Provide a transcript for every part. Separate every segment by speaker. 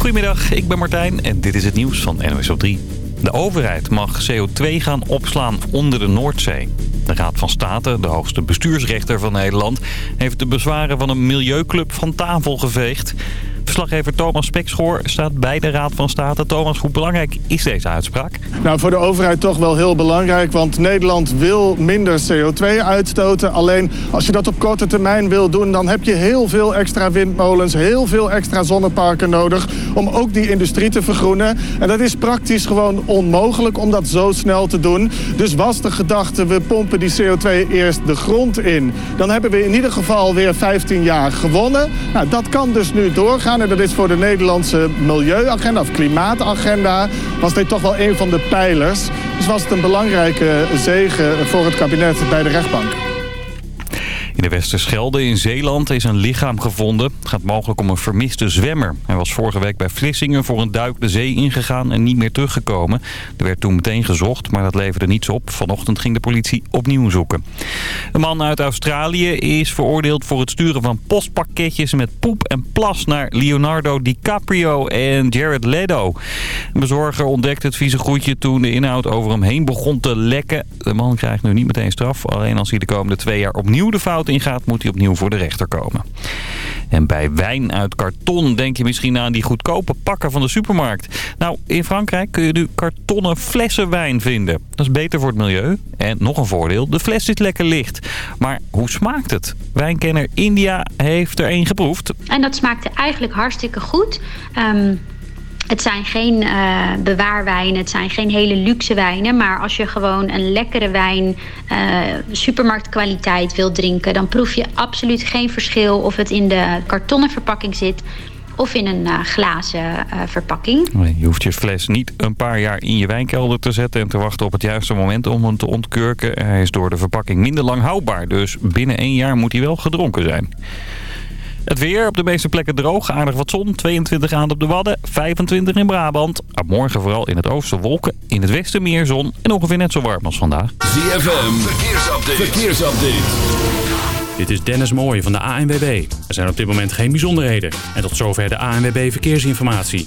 Speaker 1: Goedemiddag, ik ben Martijn en dit is het nieuws van NOS op 3. De overheid mag CO2 gaan opslaan onder de Noordzee. De Raad van State, de hoogste bestuursrechter van Nederland... heeft de bezwaren van een milieuclub van tafel geveegd. Verslaggever Thomas Spekschoor staat bij de Raad van State. Thomas, hoe belangrijk is deze uitspraak?
Speaker 2: Nou, voor de overheid toch wel heel belangrijk, want Nederland wil minder CO2 uitstoten. Alleen als je dat op korte termijn wil doen, dan heb je heel veel extra windmolens, heel veel extra zonneparken nodig om ook die industrie te vergroenen. En dat is praktisch gewoon onmogelijk om dat zo snel te doen. Dus was de gedachte, we pompen die CO2 eerst de grond in. Dan hebben we in ieder geval weer 15 jaar gewonnen. Nou, dat kan dus nu doorgaan. Dat is voor de Nederlandse milieuagenda of klimaatagenda... was dit toch wel een van de pijlers. Dus was het een belangrijke zegen voor het kabinet bij de rechtbank.
Speaker 1: In de Westerschelde in Zeeland is een lichaam gevonden. Het gaat mogelijk om een vermiste zwemmer. Hij was vorige week bij Vlissingen voor een duik de zee ingegaan en niet meer teruggekomen. Er werd toen meteen gezocht, maar dat leverde niets op. Vanochtend ging de politie opnieuw zoeken. Een man uit Australië is veroordeeld voor het sturen van postpakketjes met poep en plas naar Leonardo DiCaprio en Jared Leto. Een bezorger ontdekte het vieze groetje toen de inhoud over hem heen begon te lekken. De man krijgt nu niet meteen straf, alleen als hij de komende twee jaar opnieuw de fout ingaat, moet hij opnieuw voor de rechter komen. En bij wijn uit karton denk je misschien aan die goedkope pakken van de supermarkt. Nou, in Frankrijk kun je nu kartonnen flessen wijn vinden. Dat is beter voor het milieu. En nog een voordeel, de fles is lekker licht. Maar hoe smaakt het? Wijnkenner India heeft er één geproefd.
Speaker 3: En dat smaakte eigenlijk hartstikke goed. Ehm, het zijn geen uh, bewaarwijnen, het zijn geen hele luxe wijnen. Maar als je gewoon een lekkere wijn, uh, supermarktkwaliteit wilt drinken... dan proef je absoluut geen verschil of het in de kartonnen verpakking zit of in een uh, glazen verpakking.
Speaker 1: Je hoeft je fles niet een paar jaar in je wijnkelder te zetten... en te wachten op het juiste moment om hem te ontkurken. Hij is door de verpakking minder lang houdbaar. Dus binnen één jaar moet hij wel gedronken zijn. Het weer op de meeste plekken droog, aardig wat zon. 22 graden op de Wadden, 25 in Brabant. morgen vooral in het oosten wolken, in het westen meer zon en ongeveer net zo warm als vandaag.
Speaker 4: ZFM, verkeersupdate. verkeersupdate.
Speaker 5: Dit is Dennis Mooij van de ANWB. Er zijn op dit moment geen bijzonderheden. En tot zover de ANWB Verkeersinformatie.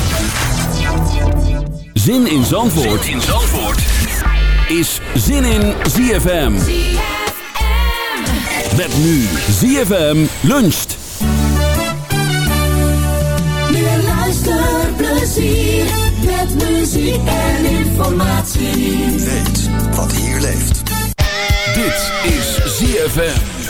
Speaker 4: Zin in Zandvoort, zin in Zandvoort. is Zin in ZFM. ZFM. Met nu ZFM luncht.
Speaker 6: Meer luisterplezier met muziek en informatie.
Speaker 7: Weet wat hier leeft.
Speaker 4: Dit is ZFM.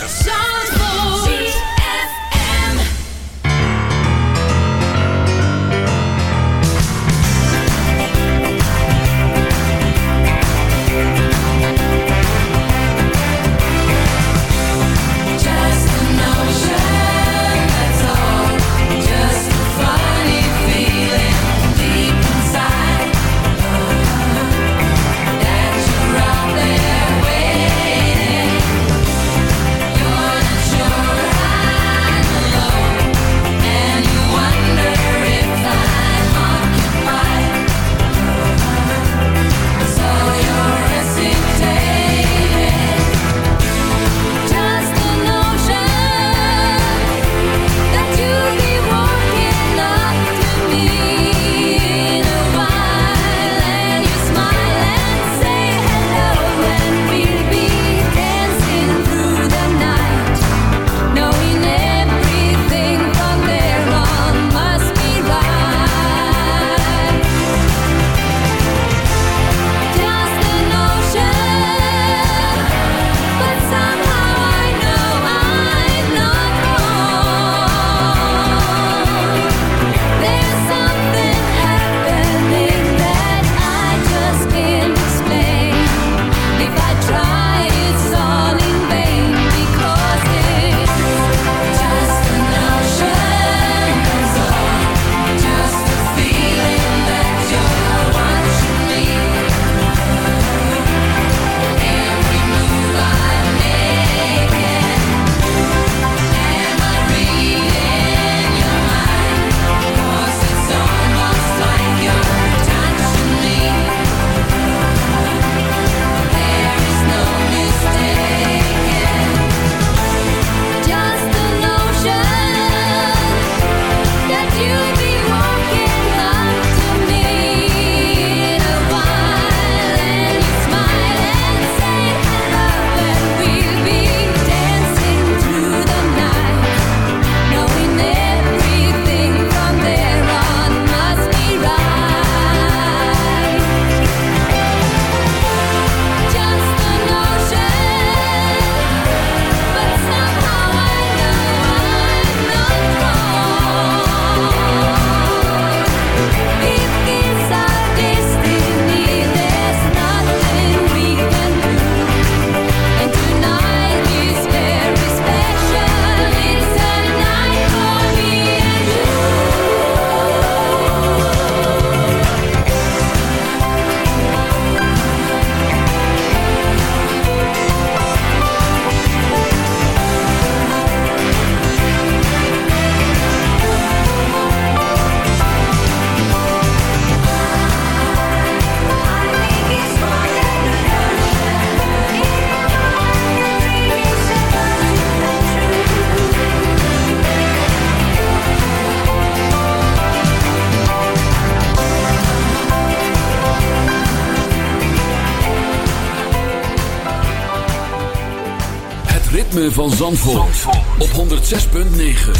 Speaker 4: Van Zandvoort, op 106.9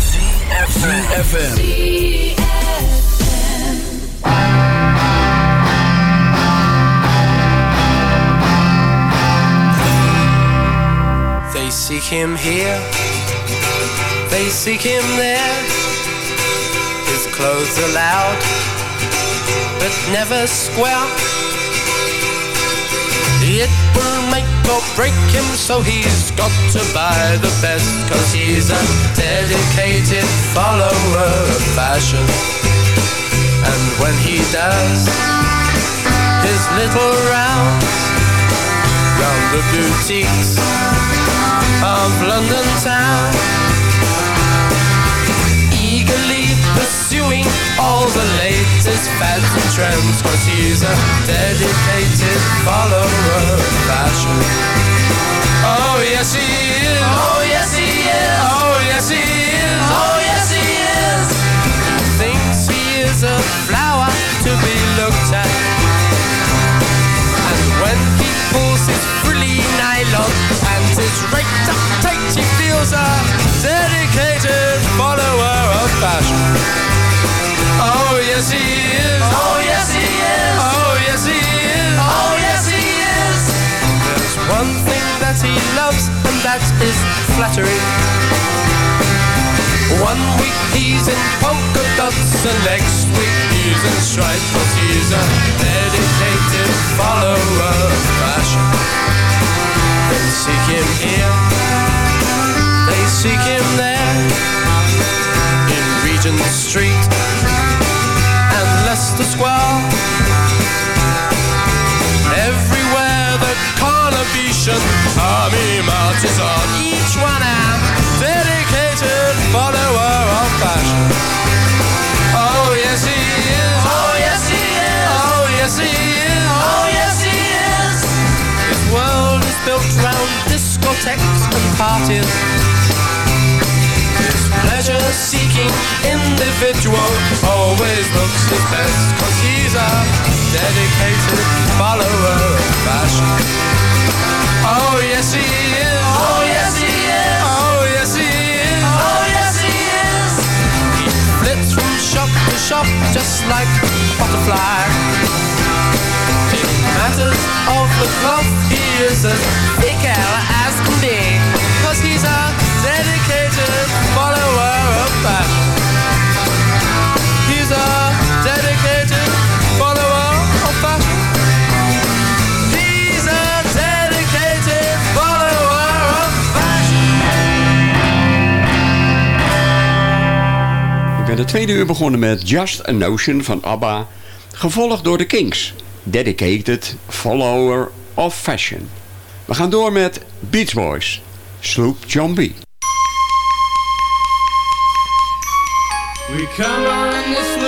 Speaker 4: CFFM
Speaker 8: They seek him here, they seek him there. His clothes are loud, but never square. So he's got to buy the best. Cause he's a dedicated follower of fashion. And when he does his little rounds round the boutiques of London town, eagerly pursuing all the latest fads and trends, cause he's a dedicated follower of fashion. Oh yes he is. Oh yes he is. Oh yes he is. Oh yes he is. Thinks he is a flower to be looked at. And when he pulls his frilly nylon and his raked up tight, he feels a dedicated follower of fashion. Oh yes he is. Oh yes he is. Oh yes he is. Oh yes he is. There's one thing that he loves, and that is flattery. One week he's in polka dots, and next week he's in stripes. But he's a dedicated follower of fashion. They seek him here, they seek him there, in Regent Street and Leicester Square. Everywhere the Carnabetian army marches on, each one a dedicated follower of fashion. Oh yes he is. Oh yes he is. Oh yes he is. Oh yes he is. His world is built round discotheques and parties. His pleasure-seeking individual always looks his best Cause he's a dedicated follower of fashion just like a butterfly. In matters of the cloth he is
Speaker 9: de tweede uur begonnen met Just a Notion van ABBA, gevolgd door de Kings, Dedicated Follower of Fashion. We gaan door met Beach Boys, Sloop B.
Speaker 10: We come on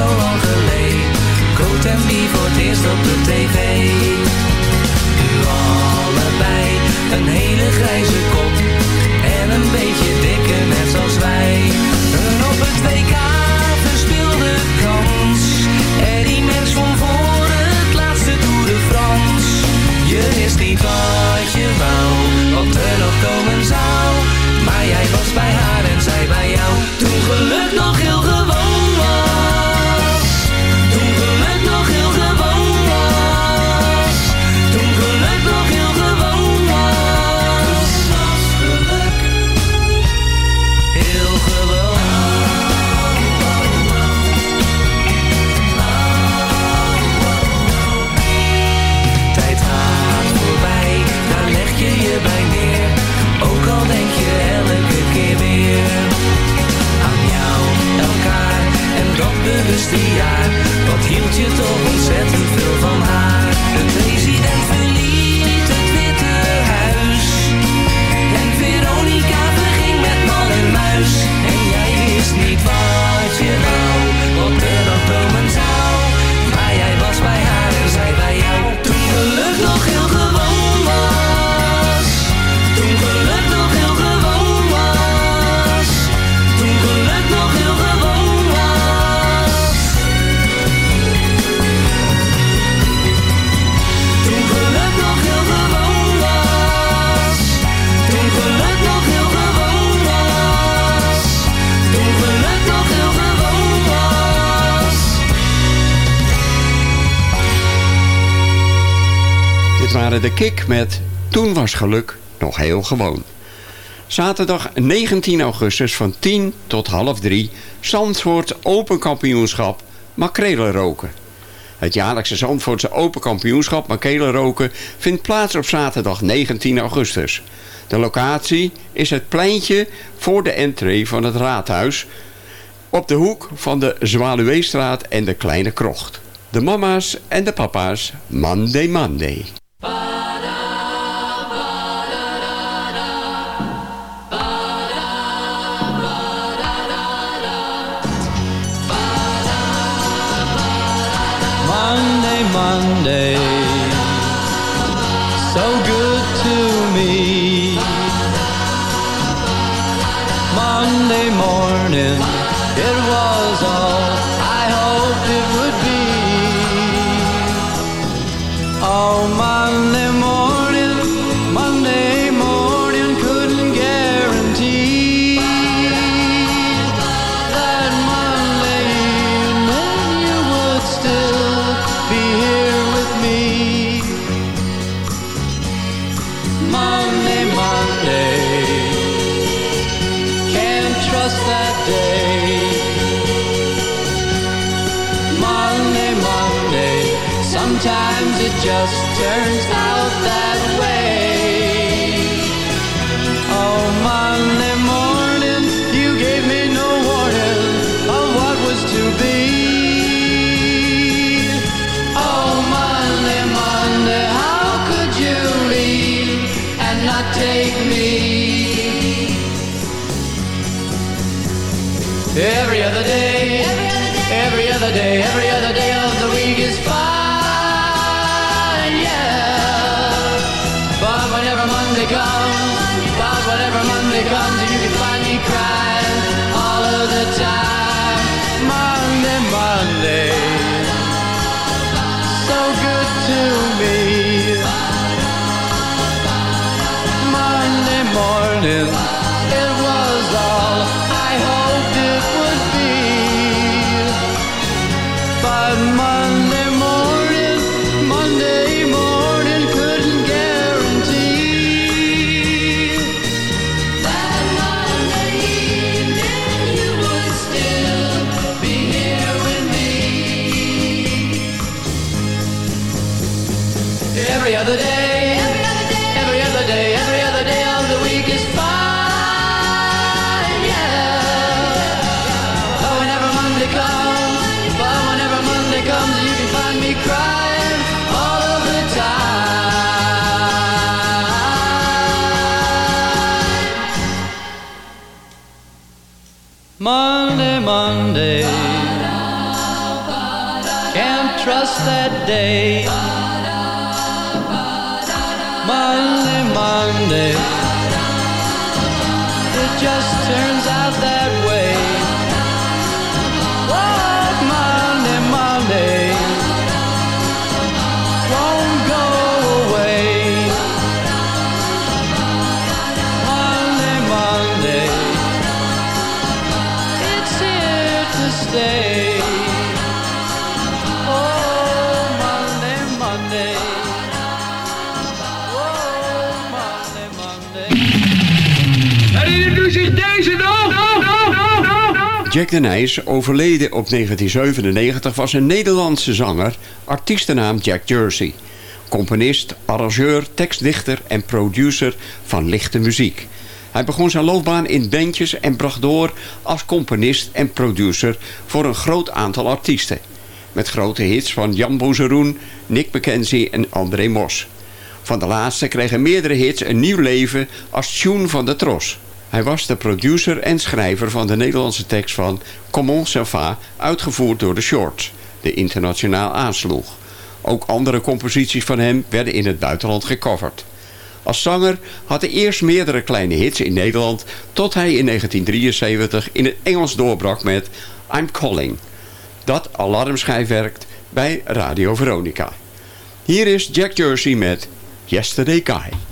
Speaker 11: zo geleden. En wie voor het eerst op de tv Nu allebei, een hele grijze kop En een beetje dikke net zoals wij. Een op het WK verspeelde kans Eddie Merckx van voor het laatste Tour de France. Je wist niet wat je wou, wat er nog komen zou Maar jij was bij haar en zij bij jou. Toen geluk nog heel bewuste jaar. Wat hield je toch ontzettend veel van haar
Speaker 9: Kick met Toen was geluk nog heel gewoon. Zaterdag 19 augustus van 10 tot half 3 Zandvoort Open Kampioenschap Makrelen roken. Het jaarlijkse Zandvoortse Open Kampioenschap Makrelen roken vindt plaats op zaterdag 19 augustus. De locatie is het pleintje voor de entree van het raadhuis op de hoek van de Zwaluweestraat en de Kleine Krocht. De mama's en de papa's Monday. Monday,
Speaker 12: Monday, so good to me. Monday morning, it was all just turns out
Speaker 13: trust that day. Monday, Monday, it just
Speaker 12: turned.
Speaker 14: Jack de Nijs, overleden op 1997, was een Nederlandse zanger, artiestenaam Jack Jersey. Componist, arrangeur, tekstdichter en producer van lichte muziek. Hij begon zijn loopbaan in bandjes en bracht door als componist en producer voor een groot aantal artiesten. Met grote hits van Jan Bozeroen, Nick McKenzie en André Mos. Van de laatste kregen meerdere hits een nieuw leven als tune van de tros. Hij was de producer en schrijver van de Nederlandse tekst van Comment ça uitgevoerd door de Shorts, de internationaal aansloeg. Ook andere composities van hem werden in het buitenland gecoverd. Als zanger had hij eerst meerdere kleine hits in Nederland... tot hij in 1973 in het Engels doorbrak met I'm Calling. Dat alarmschijf werkt bij Radio Veronica. Hier is Jack Jersey met Yesterday Guy.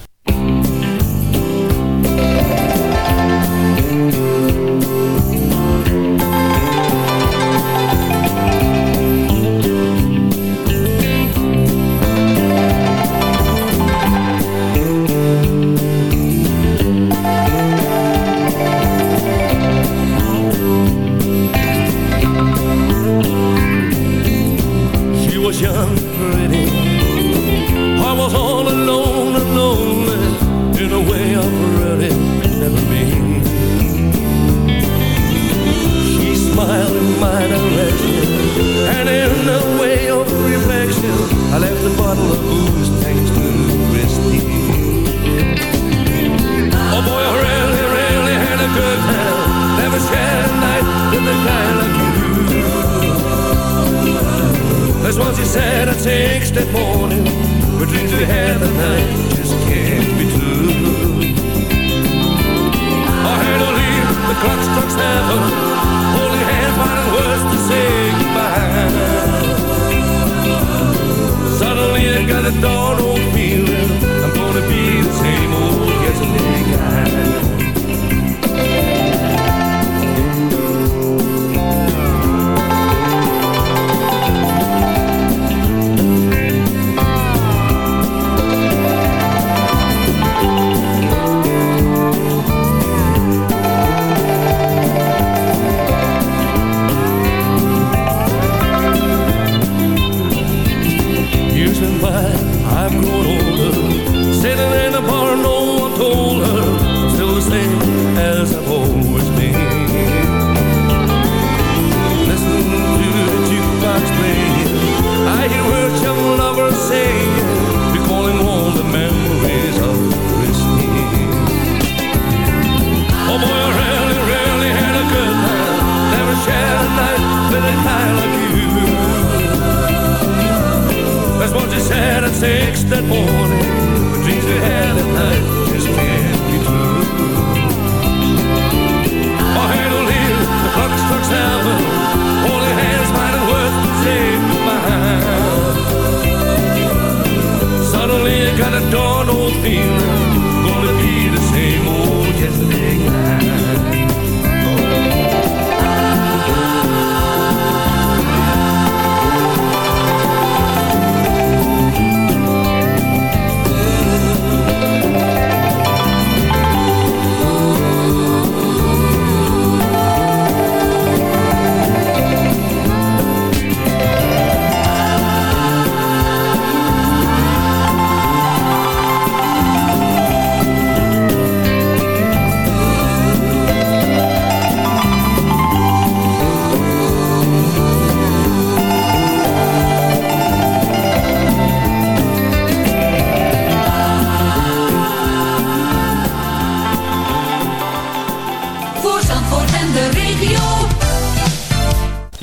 Speaker 15: that boy.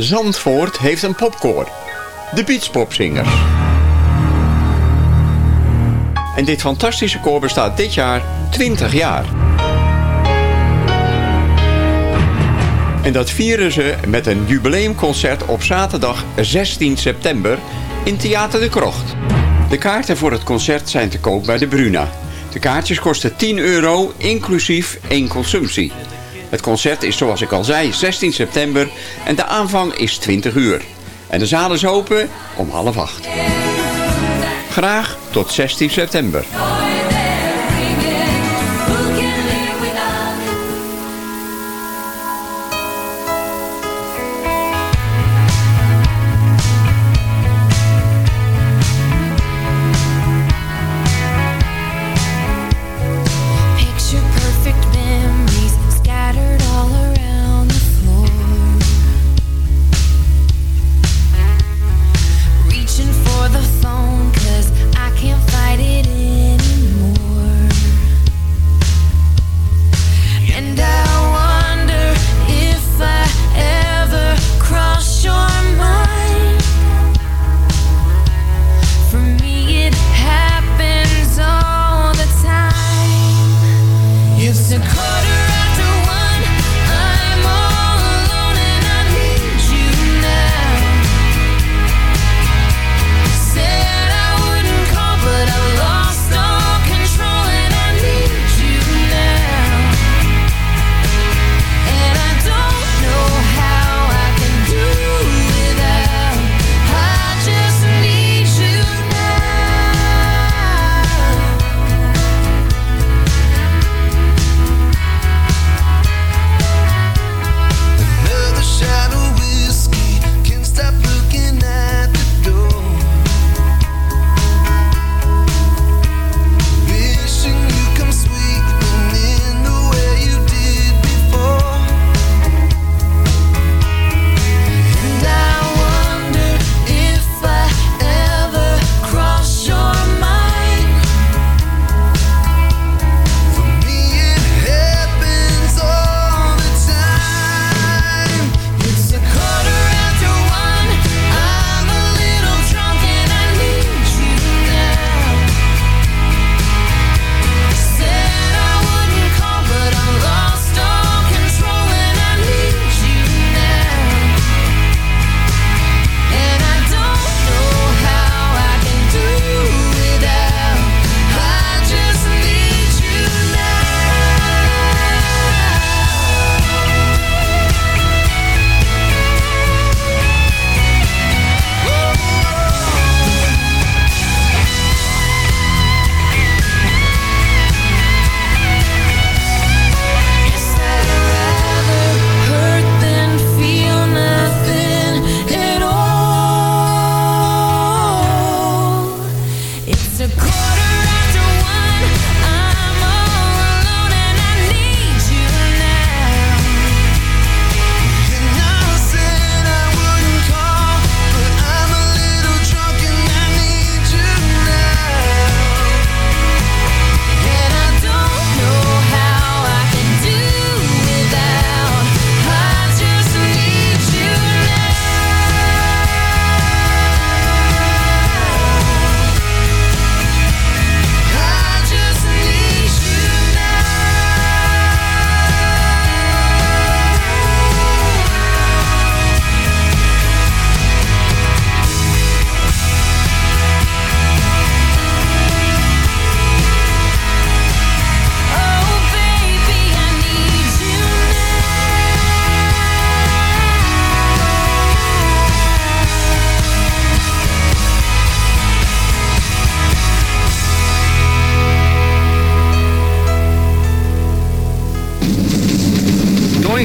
Speaker 16: Zandvoort heeft een popkoor. De Beachpopzingers. En dit fantastische koor bestaat dit jaar 20 jaar. En dat vieren ze met een jubileumconcert op zaterdag 16 september in Theater de Krocht. De kaarten voor het concert zijn te koop bij de Bruna. De kaartjes kosten 10 euro, inclusief één consumptie. Het concert is zoals ik al zei 16 september en de aanvang is 20 uur. En de zaal is open om half acht. Graag tot 16 september.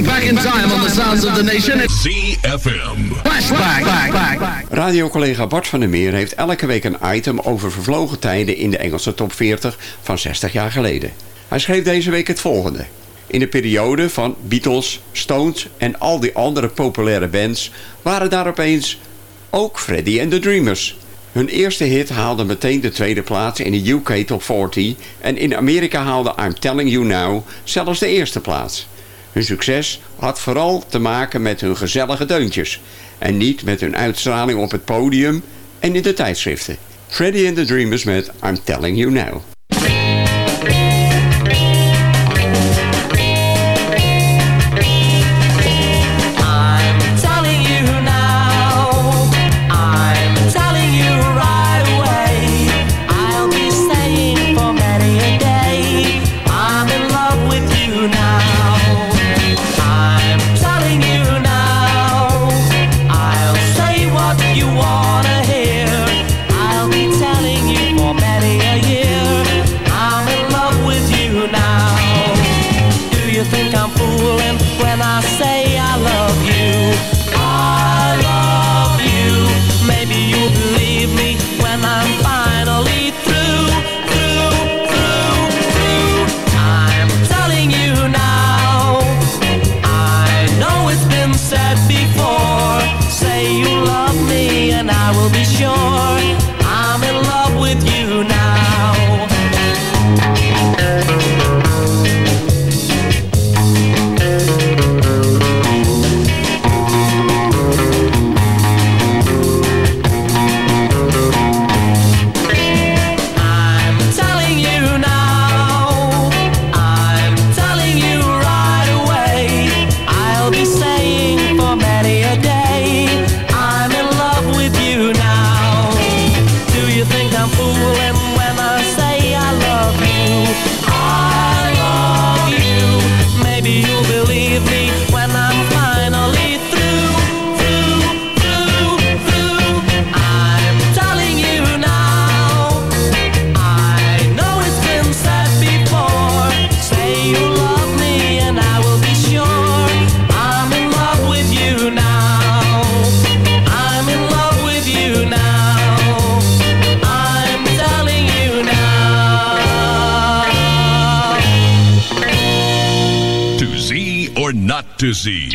Speaker 17: Going back in time on the sounds of the nation.
Speaker 4: ZFM.
Speaker 17: Flashback.
Speaker 16: Radiocollega Bart van der Meer heeft elke week een item over vervlogen tijden in de Engelse top 40 van 60 jaar geleden. Hij schreef deze week het volgende. In de periode van Beatles, Stones en al die andere populaire bands waren daar opeens ook Freddie and the Dreamers. Hun eerste hit haalde meteen de tweede plaats in de UK Top 40 en in Amerika haalde I'm Telling You Now zelfs de eerste plaats.
Speaker 9: Hun succes had vooral te maken met hun gezellige deuntjes... en niet met hun uitstraling op het podium en in de tijdschriften. Freddy and the Dreamers met
Speaker 8: I'm Telling You Now.
Speaker 9: Busy.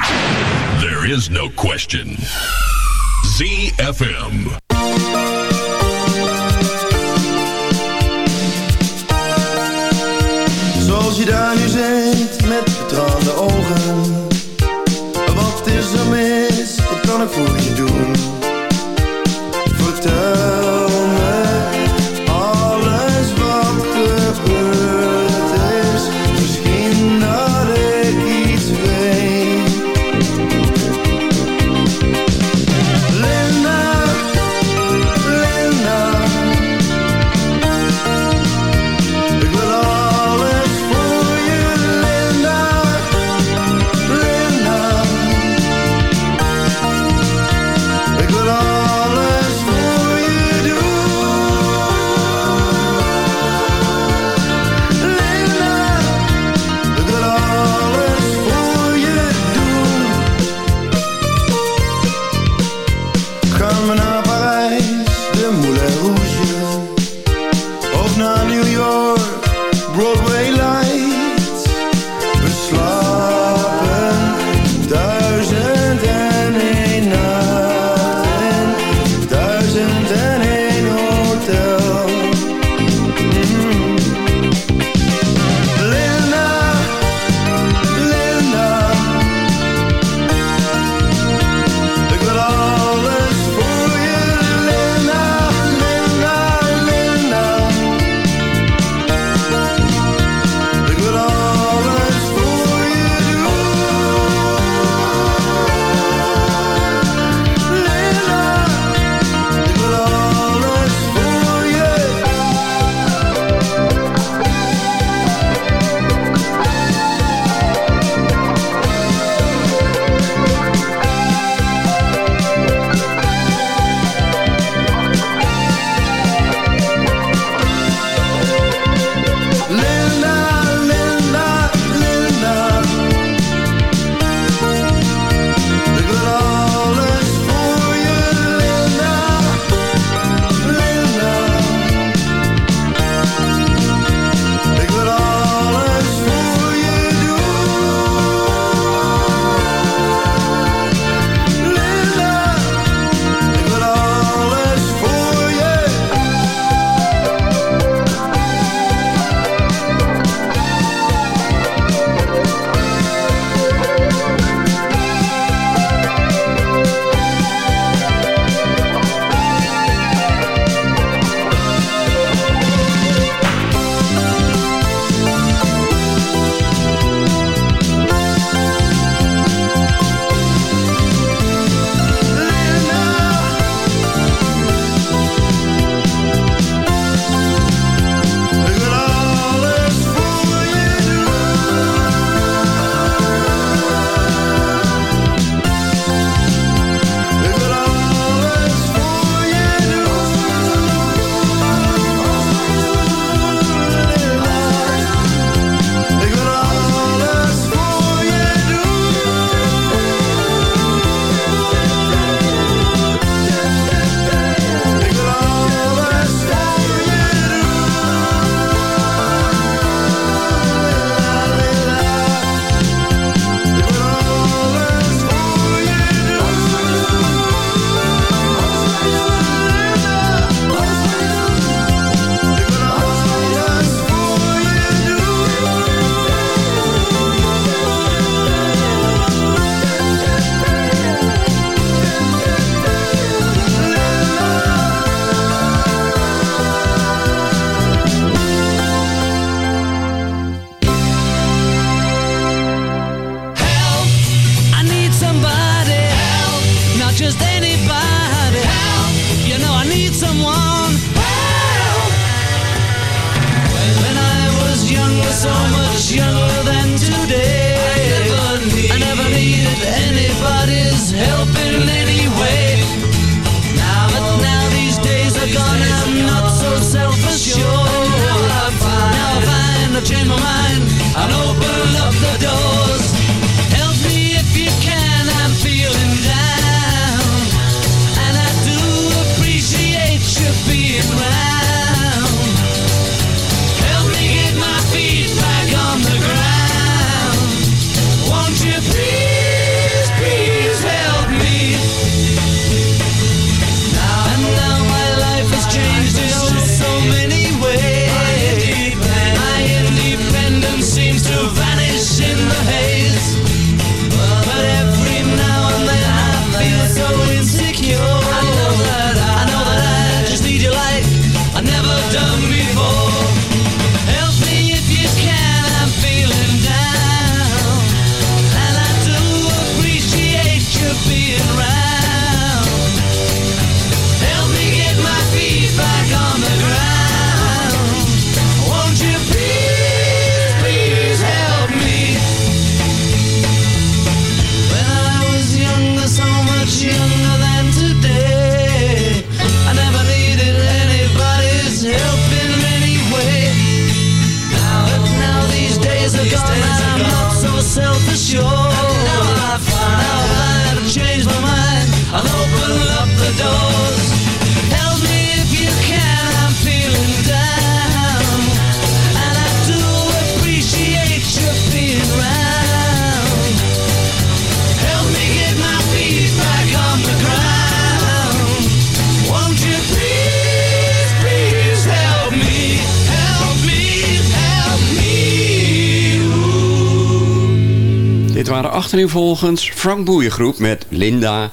Speaker 9: Achtereenvolgens Frank Boeiengroep met Linda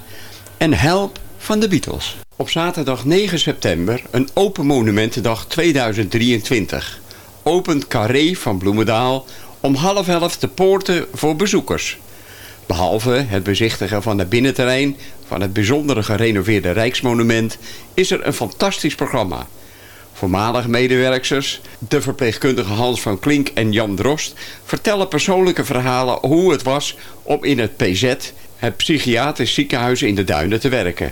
Speaker 9: en Help van de Beatles. Op zaterdag 9 september, een open monumentendag 2023, opent Carré van Bloemendaal om half elf de poorten voor bezoekers. Behalve het bezichtigen van het binnenterrein van het bijzondere gerenoveerde Rijksmonument is er een fantastisch programma. Voormalige medewerkers, de verpleegkundige Hans van Klink en Jan Drost... vertellen persoonlijke verhalen hoe het was om in het PZ, het psychiatrisch ziekenhuis in de Duinen, te werken.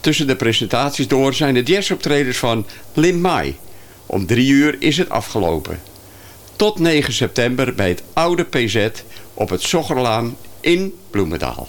Speaker 9: Tussen de presentaties door zijn de jazzoptredens van Lin Mai. Om drie uur is het afgelopen. Tot 9 september bij het oude PZ op het Zoggerlaan in Bloemendaal.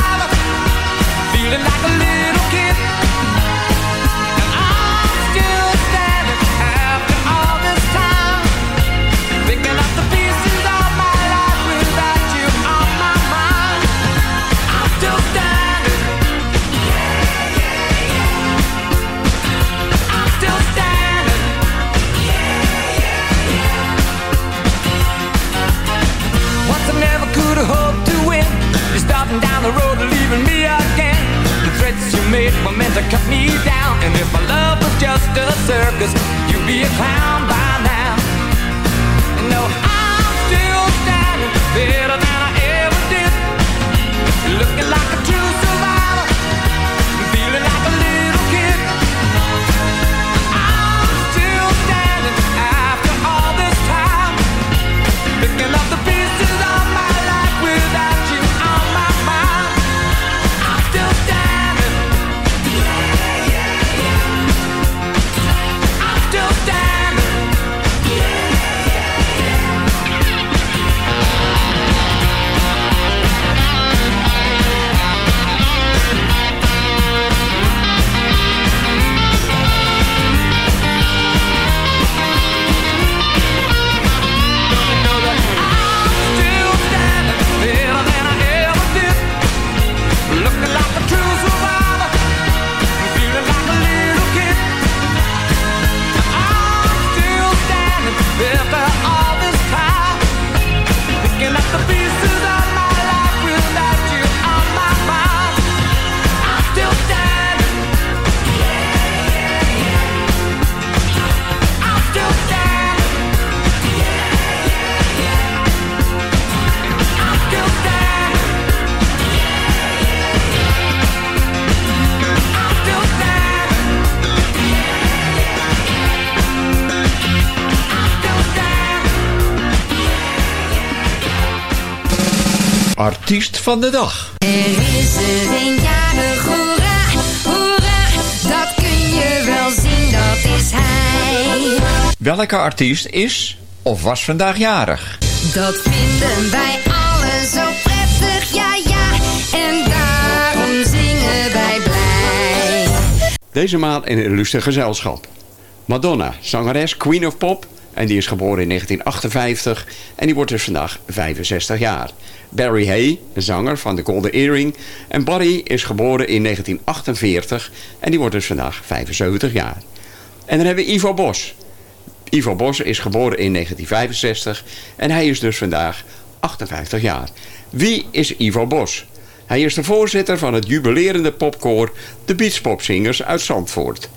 Speaker 10: feeling like a little kid. Cut me down.
Speaker 9: Van de dag.
Speaker 18: Er is er een jarig, hoera, hoera, dat kun je wel zien, dat is hij.
Speaker 9: Welke artiest is of was vandaag jarig?
Speaker 18: Dat vinden wij allen zo prettig, ja ja, en daarom zingen wij blij.
Speaker 9: Deze maand in een illustre gezelschap. Madonna, zangeres, queen of pop. En die is geboren in 1958 en die wordt dus vandaag 65 jaar. Barry Hay, de zanger van The Golden Earring. En Barry is geboren in 1948 en die wordt dus vandaag 75 jaar. En dan hebben we Ivo Bos. Ivo Bos is geboren in 1965 en hij is dus vandaag 58 jaar. Wie is Ivo Bos? Hij is de voorzitter van het jubilerende popkoor de Beachpopzingers uit Zandvoort.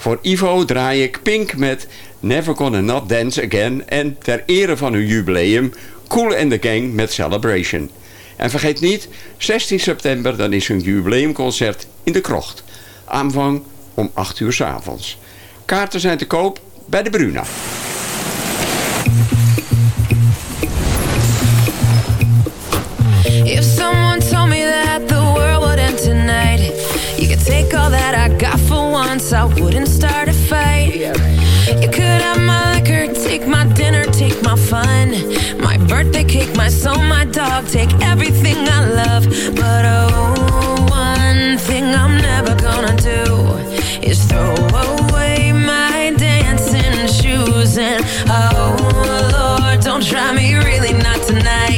Speaker 9: Voor Ivo draai ik Pink met Never Gonna Not Dance Again... en ter ere van hun jubileum Cool and the Gang met Celebration. En vergeet niet, 16 september dan is hun jubileumconcert in de Krocht. Aanvang om 8 uur s avonds. Kaarten zijn te koop bij de Bruna.
Speaker 18: If someone
Speaker 19: told me that the world would end tonight You could take all that I got once, I wouldn't start a fight. You could have my liquor, take my dinner, take my fun, my birthday cake, my soul, my dog, take everything I love. But oh, one thing I'm never gonna do is throw away my dancing shoes. And oh, Lord, don't try me really not tonight.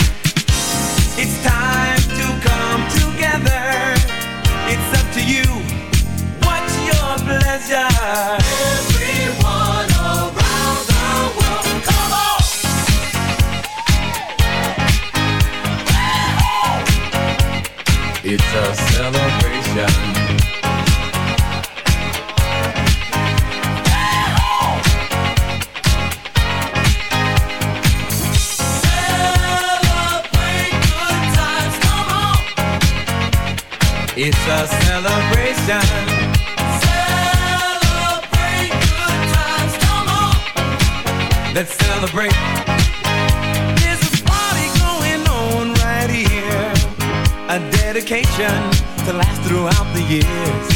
Speaker 20: to last throughout the years.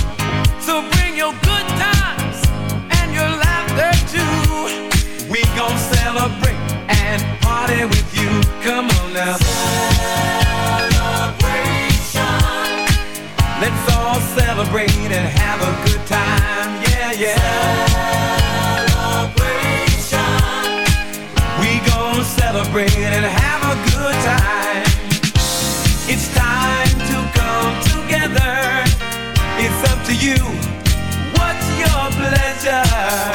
Speaker 20: to you. What's your pleasure?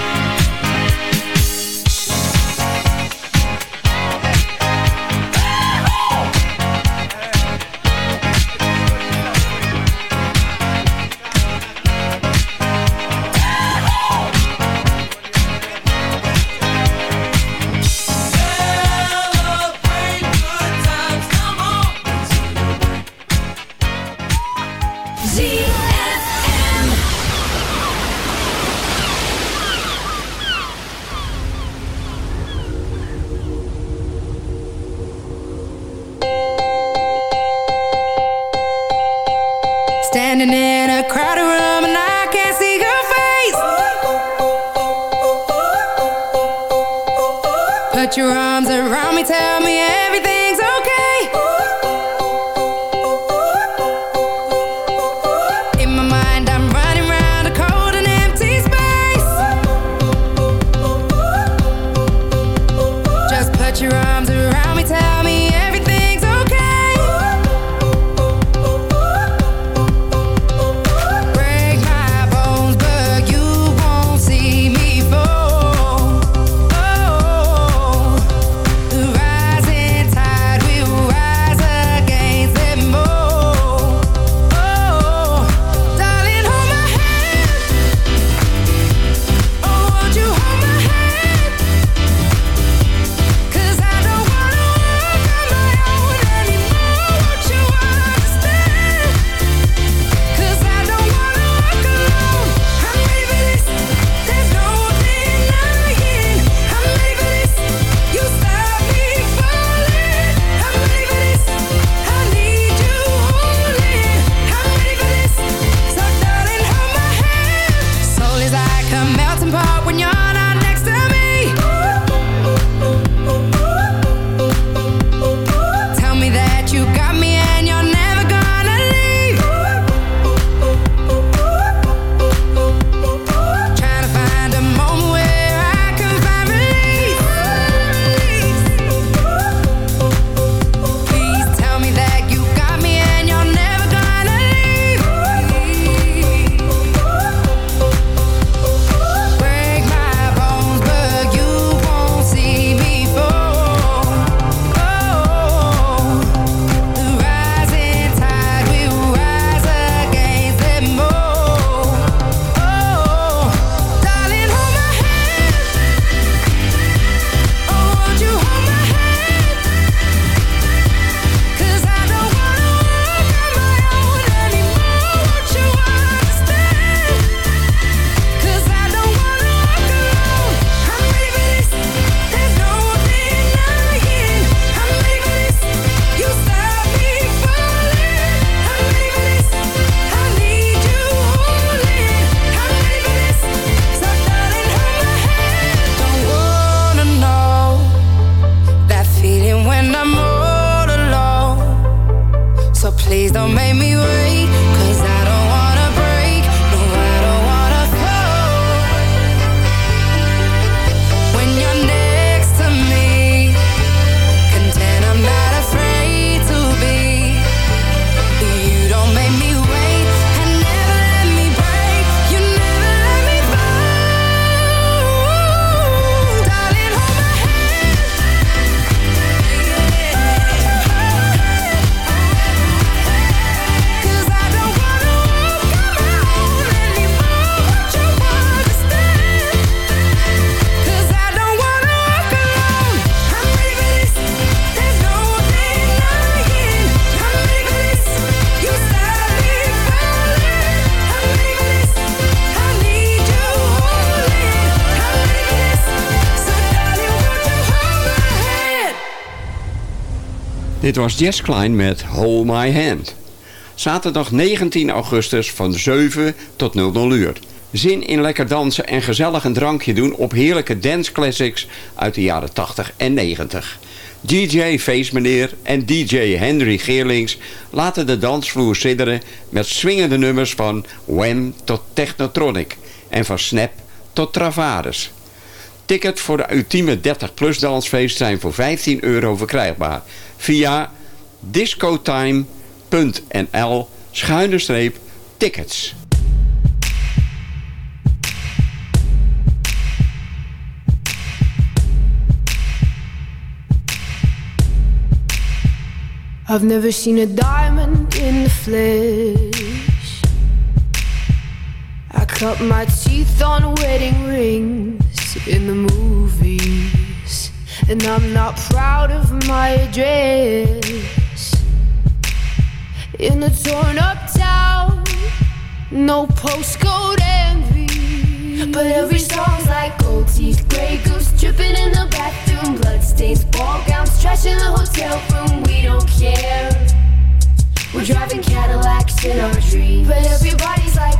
Speaker 18: your arms around me, tell me everything
Speaker 9: Dit was Jess Klein met Hold My Hand. Zaterdag 19 augustus van 7 tot 00 uur. Zin in lekker dansen en gezellig een drankje doen op heerlijke dance classics uit de jaren 80 en 90. DJ Feestmeneer en DJ Henry Geerlings laten de dansvloer sidderen met swingende nummers van Wham tot Technotronic en van Snap tot Travares. Ticket voor de ultieme 30-plus dansfeest zijn voor 15 euro verkrijgbaar via discotime.nl schuine streep tickets.
Speaker 16: I've never seen a diamond in the flesh. I cut my teeth on wedding rings in the movies. And I'm not proud of my address. In a torn up town, no postcode envy. But every song's like gold teeth, grey goose dripping in the bathroom, bloodstains, ball gowns, trash in the hotel room. We don't care. We're driving Cadillacs in our dreams. But everybody's like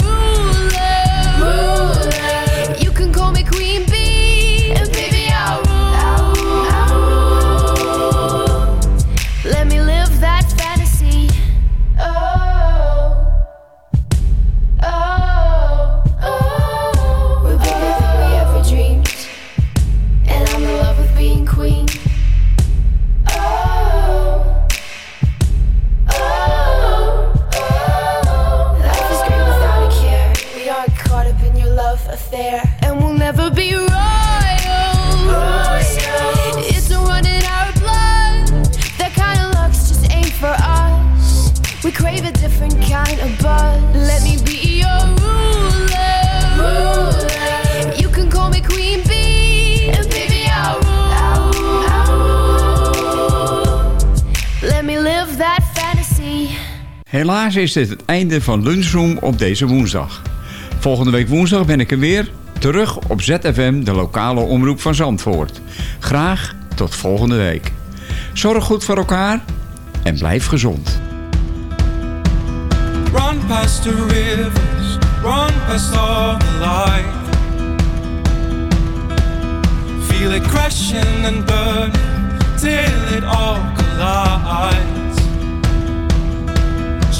Speaker 9: Helaas is dit het einde van Lunchroom op deze woensdag. Volgende week woensdag ben ik er weer Terug op ZFM, de lokale omroep van Zandvoort. Graag tot volgende week. Zorg goed voor elkaar en blijf gezond.
Speaker 20: Run past the rivers, run past all the light. Feel it crashing and burning till it all collides.